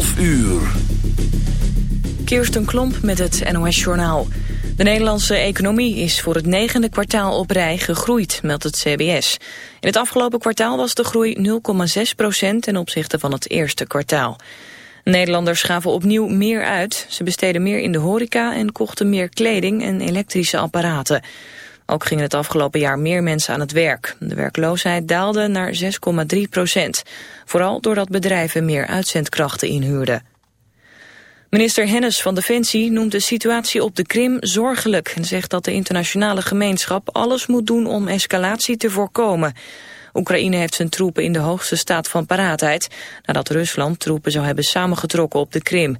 12 uur. Klomp met het NOS-journaal. De Nederlandse economie is voor het negende kwartaal op rij gegroeid, meldt het CBS. In het afgelopen kwartaal was de groei 0,6 procent ten opzichte van het eerste kwartaal. Nederlanders gaven opnieuw meer uit. Ze besteden meer in de horeca en kochten meer kleding en elektrische apparaten. Ook gingen het afgelopen jaar meer mensen aan het werk. De werkloosheid daalde naar 6,3 procent. Vooral doordat bedrijven meer uitzendkrachten inhuurden. Minister Hennis van Defensie noemt de situatie op de Krim zorgelijk... en zegt dat de internationale gemeenschap alles moet doen om escalatie te voorkomen. Oekraïne heeft zijn troepen in de hoogste staat van paraatheid... nadat Rusland troepen zou hebben samengetrokken op de Krim.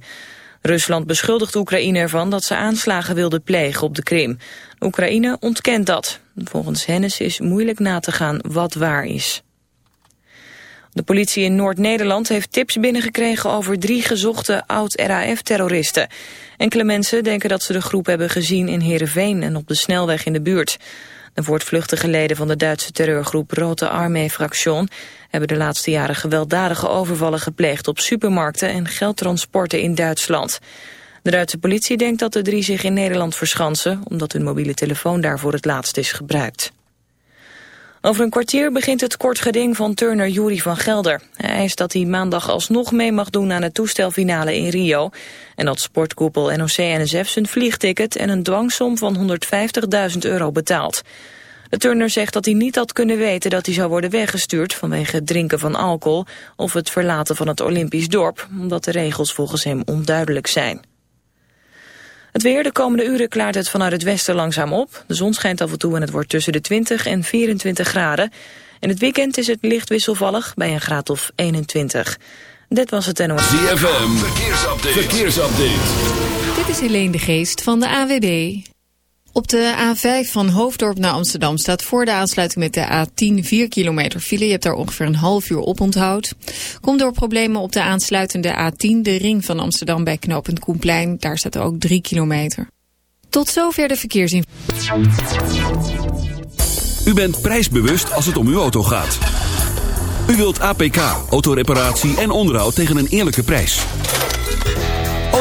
Rusland beschuldigt Oekraïne ervan dat ze aanslagen wilde plegen op de Krim. Oekraïne ontkent dat. Volgens Hennis is moeilijk na te gaan wat waar is. De politie in Noord-Nederland heeft tips binnengekregen over drie gezochte oud-RAF-terroristen. Enkele mensen denken dat ze de groep hebben gezien in Heerenveen en op de snelweg in de buurt. De voortvluchtige leden van de Duitse terreurgroep Rote Armee Fraktion hebben de laatste jaren gewelddadige overvallen gepleegd op supermarkten en geldtransporten in Duitsland. De Duitse politie denkt dat de drie zich in Nederland verschansen, omdat hun mobiele telefoon daarvoor het laatst is gebruikt. Over een kwartier begint het kort geding van turner Jury van Gelder. Hij eist dat hij maandag alsnog mee mag doen aan het toestelfinale in Rio. En dat sportkoepel NOC-NSF zijn vliegticket en een dwangsom van 150.000 euro betaalt. De turner zegt dat hij niet had kunnen weten dat hij zou worden weggestuurd vanwege het drinken van alcohol of het verlaten van het Olympisch dorp, omdat de regels volgens hem onduidelijk zijn. Het weer, de komende uren klaart het vanuit het westen langzaam op. De zon schijnt af en toe en het wordt tussen de 20 en 24 graden. In het weekend is het licht wisselvallig bij een graad of 21. Dit was het NOS. ZFM, verkeersupdate. verkeersupdate. Dit is Helene de Geest van de AWB. Op de A5 van Hoofddorp naar Amsterdam staat voor de aansluiting met de A10 4 kilometer file. Je hebt daar ongeveer een half uur op onthoud. Komt door problemen op de aansluitende A10, de ring van Amsterdam bij knooppunt Koenplein. Daar staat ook 3 kilometer. Tot zover de verkeersinformatie. U bent prijsbewust als het om uw auto gaat. U wilt APK, autoreparatie en onderhoud tegen een eerlijke prijs.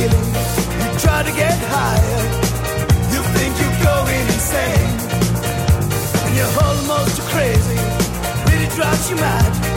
Feeling, you try to get higher. You think you're going insane. And you're almost crazy, really drives you mad.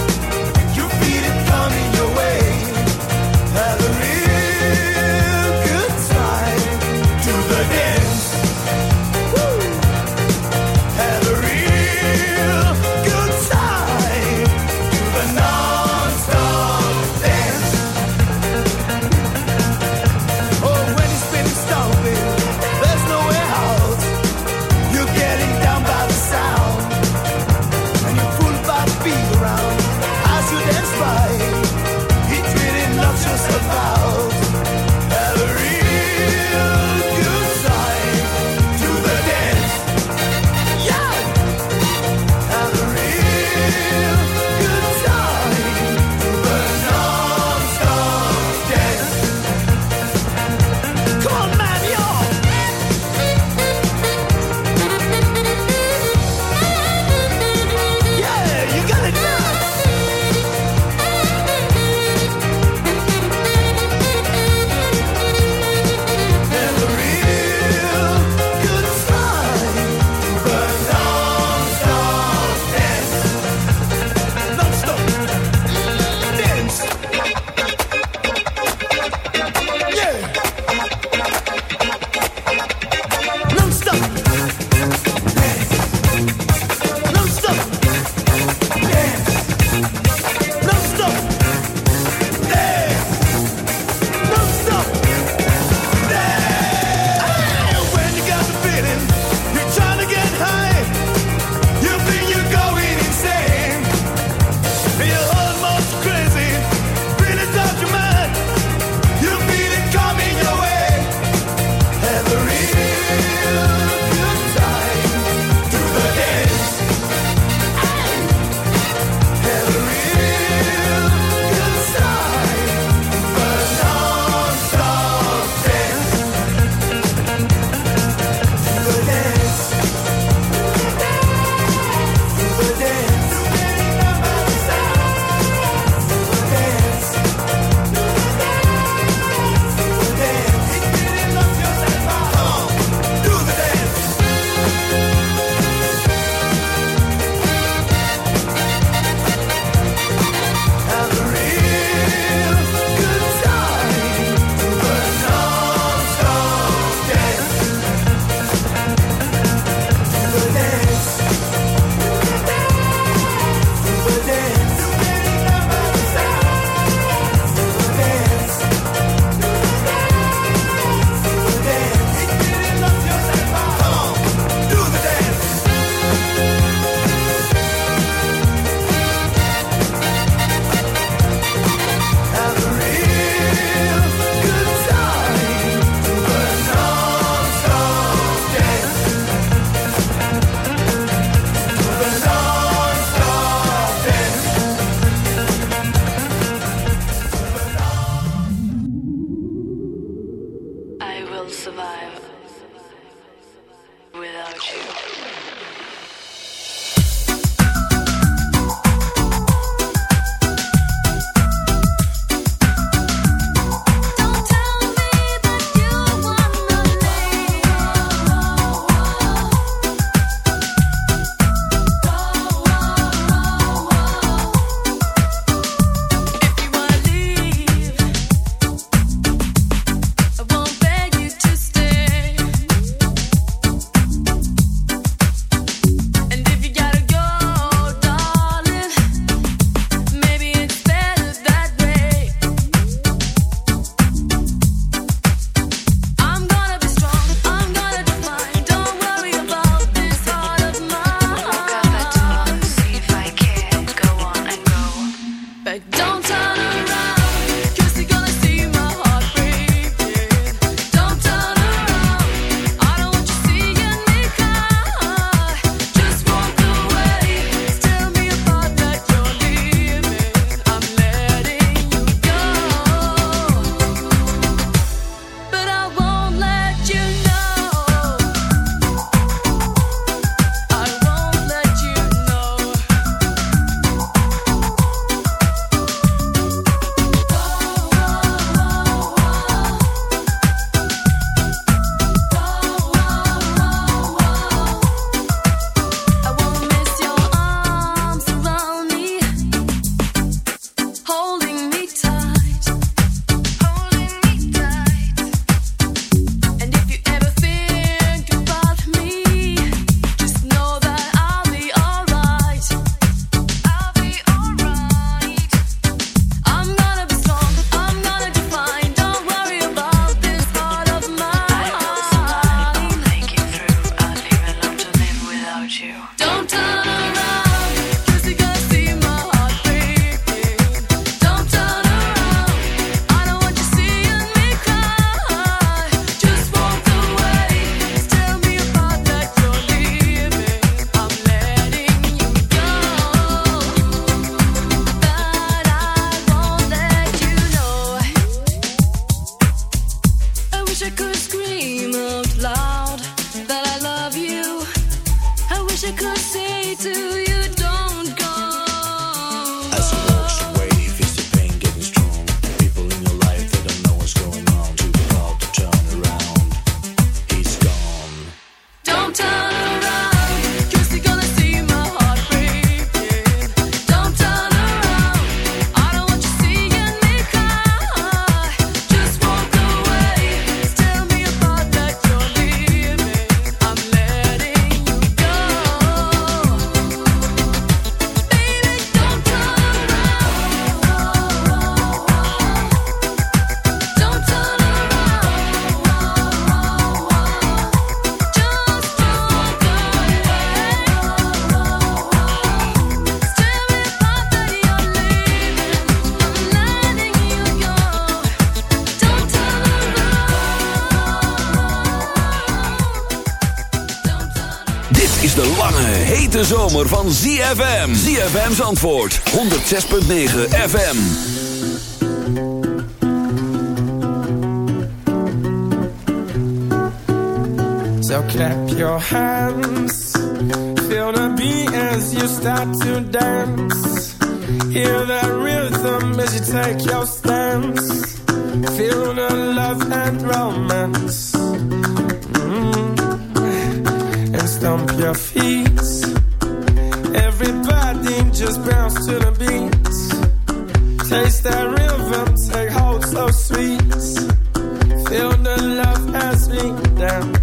zomer van ZFM. ZFM's antwoord. 106.9 FM. So clap your hands. Feel the beat as you start to dance. Hear the rhythm as you take your stance. Feel the love and romance. Everybody just bounce to the beats. Taste that rhythm, take hold so sweet. Feel the love as we dance.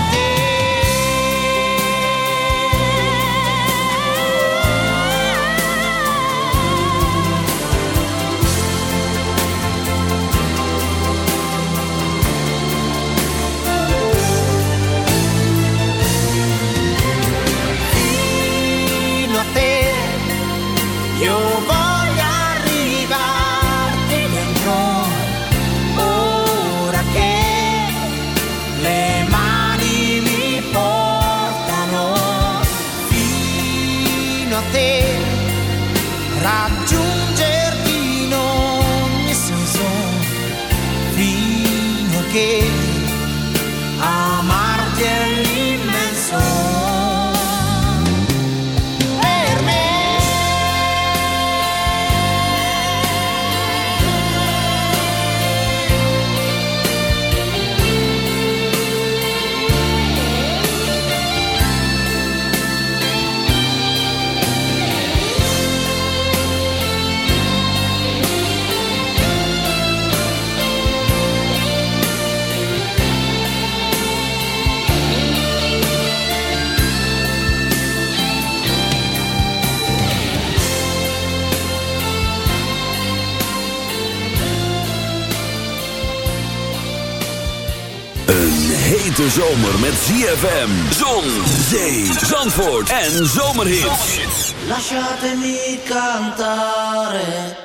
zomer met ZFM, zon, zee, zandvoort en zomerhits. Lasciatemi cantare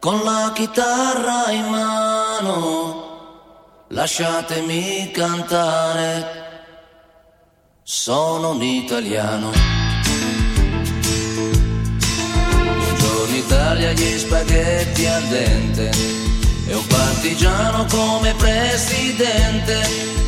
con la chitarra in mano. Lasciatemi cantare. Sono un italiano. Buongiorno Italia, gli spaghetti al dente. E un partigiano come presidente.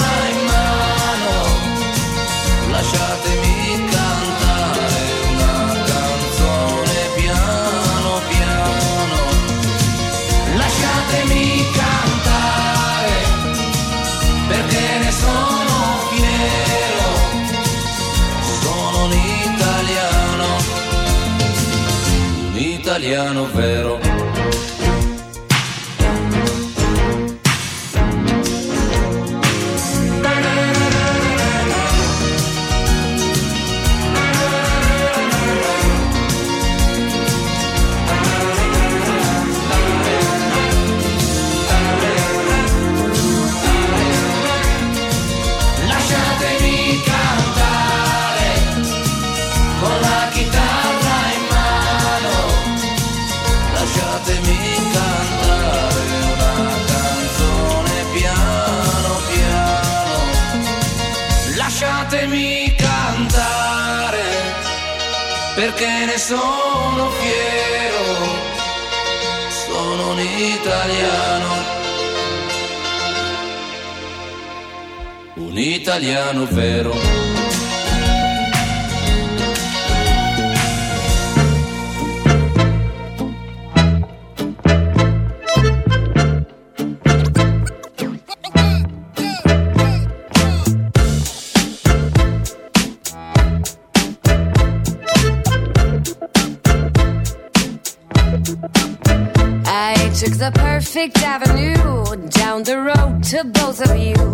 italiano vero. Italiano vero.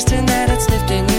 suggesting that it's lifting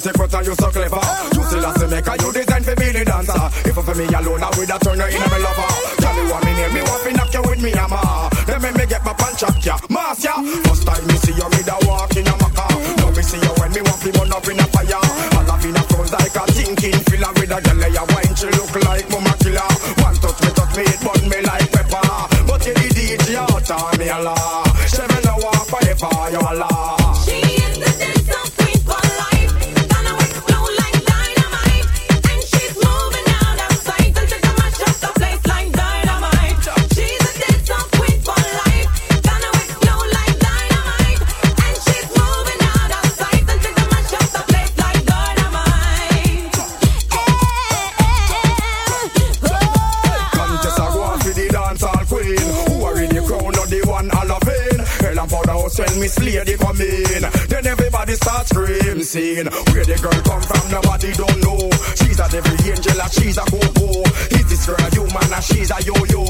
pretty but you so clever. You still have to make maker, you design for me the dancer. If for me alone, I would have turned her into my lover. Tell me what me name, me want to knock you with me hammer. Then me, make get my punch up ya, mass ya First time me see you, me da walk in a maca. Now me see you when me want to burn up in a fire. All up in a front like a thinking filler. With a girl ya wine, she look like mama killer? One touch me, touch me, it burn me like pepper. But you the DJ out of me, Allah. Seven hour forever, you la. we start scream scene. Where the girl come from, nobody don't know. She's a devil angel, and she's a go-go. Is this girl a human, and she's a yo-yo?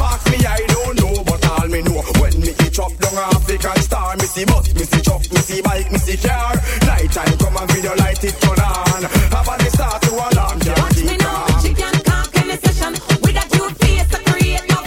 Ask me, I don't know, but all me know. When me eat chop down African star, me see bus, me see truck, me see bike, me see car. Night time come and video light it turn on. Have a start to alarm, Watch me now, she can't conquer me session. With a two face, to create no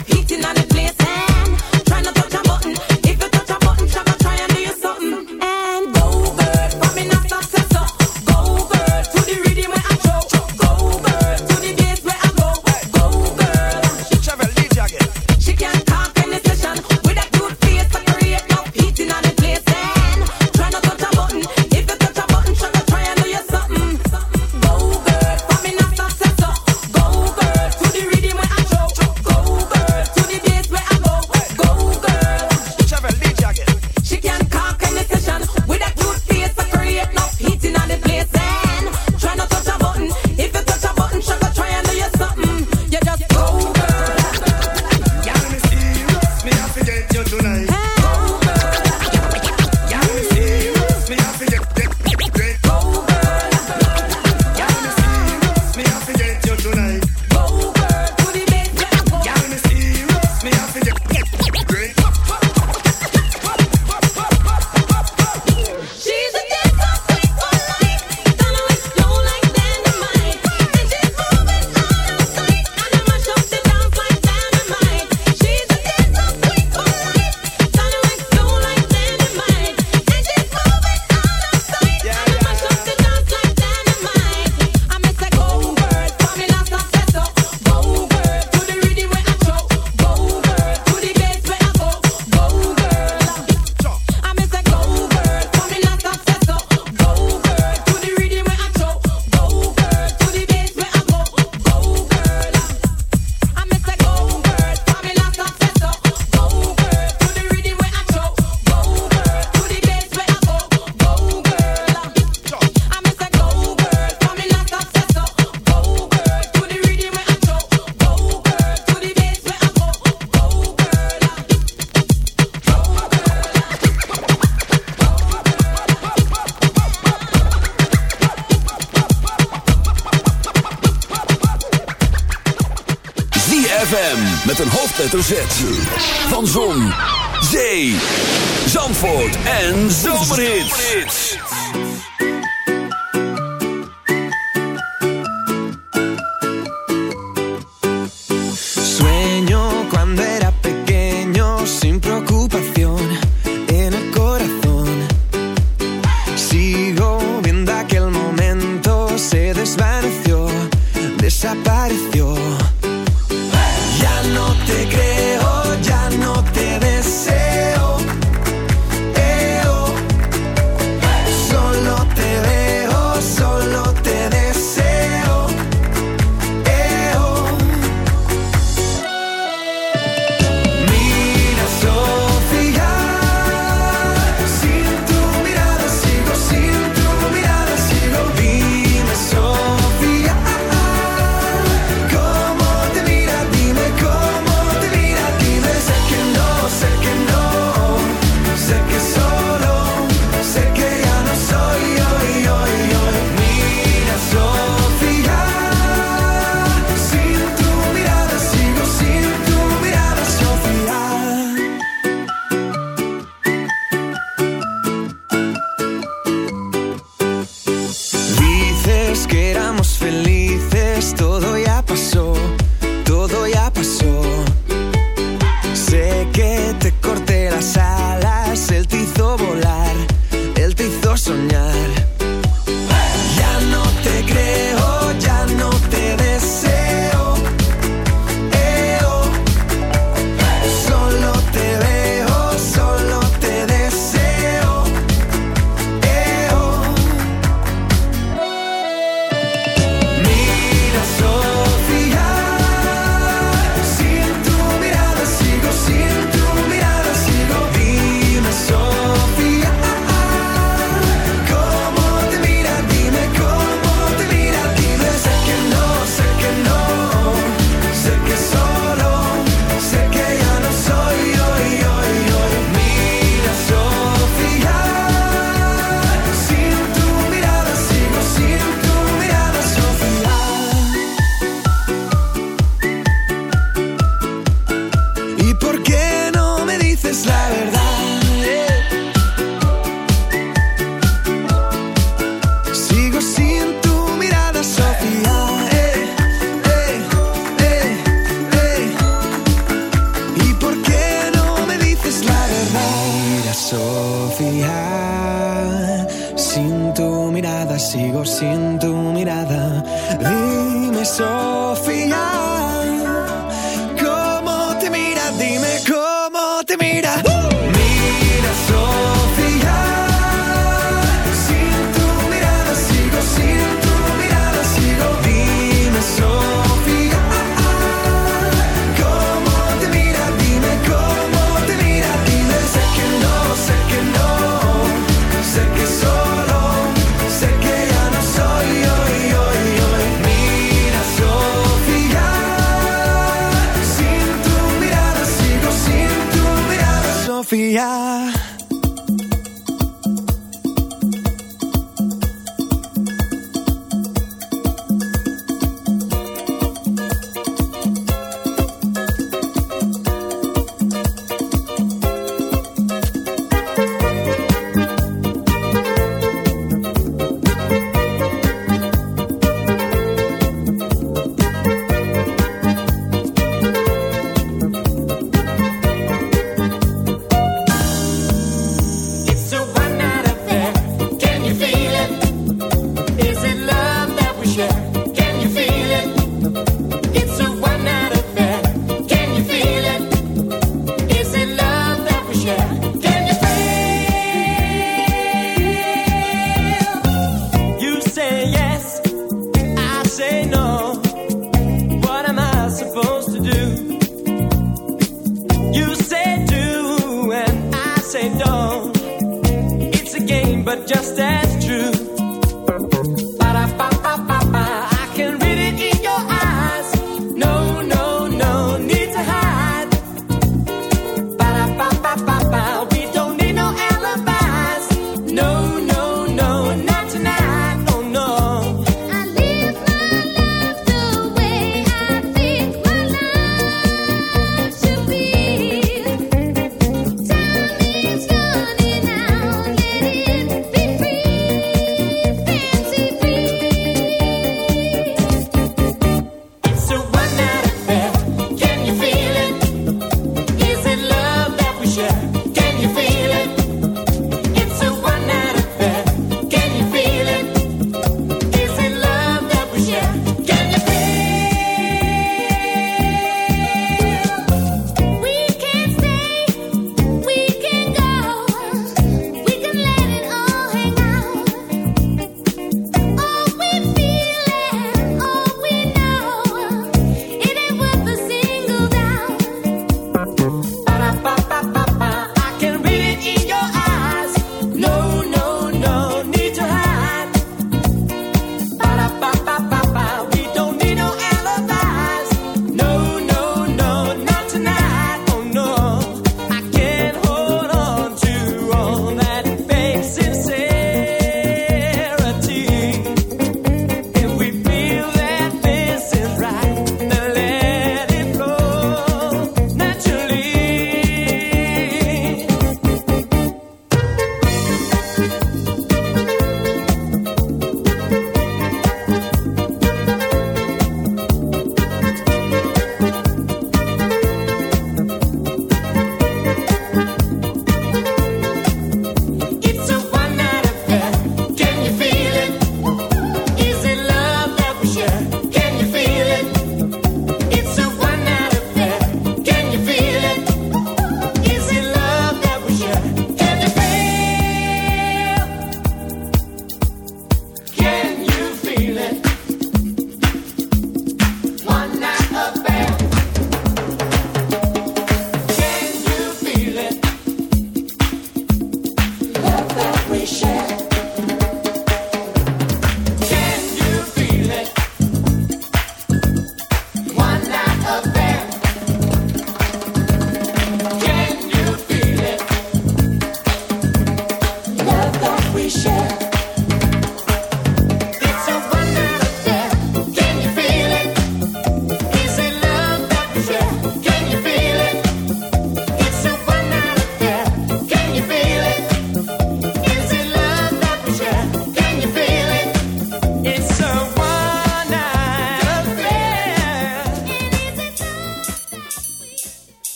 hoofdletter Z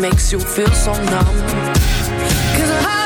makes you feel so numb. I